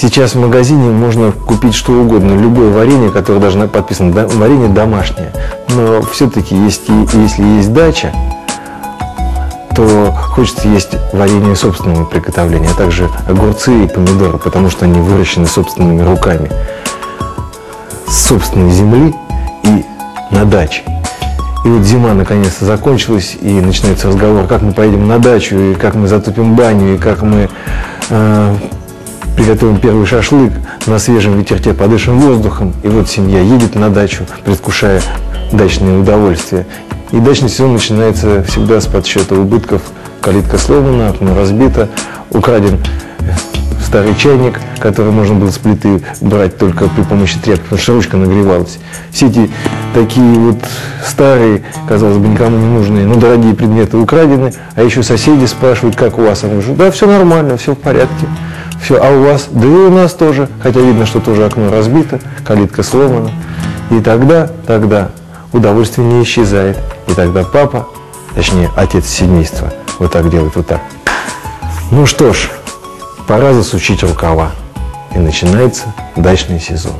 Сейчас в магазине можно купить что угодно, любое варенье, которое даже подписано «Да- варенье домашнее. Но все-таки есть, и- если есть дача, то хочется есть варенье собственного приготовления, а также огурцы и помидоры, потому что они выращены собственными руками с собственной земли и на даче. И вот зима наконец-то закончилась, и начинается разговор, как мы поедем на дачу, и как мы затопим баню, и как мы э, приготовим первый шашлык на свежем ветерке, подышим воздухом. И вот семья едет на дачу, предвкушая дачные удовольствия. И дачный сезон начинается всегда с подсчета убытков. Калитка сломана, окно разбито, украден старый чайник, который можно было с плиты брать только при помощи тряпки, потому что ручка нагревалась. Все эти такие вот старые, казалось бы, никому не нужные, но дорогие предметы украдены, а еще соседи спрашивают, как у вас. Мы говорим, да, все нормально, все в порядке. Все, а у вас? Да и у нас тоже, хотя видно, что тоже окно разбито, калитка сломана. И тогда, тогда удовольствие не исчезает. И тогда папа, точнее отец семейства, вот так делает, вот так. Ну что ж, пора засучить рукава. И начинается дачный сезон.